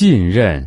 信任。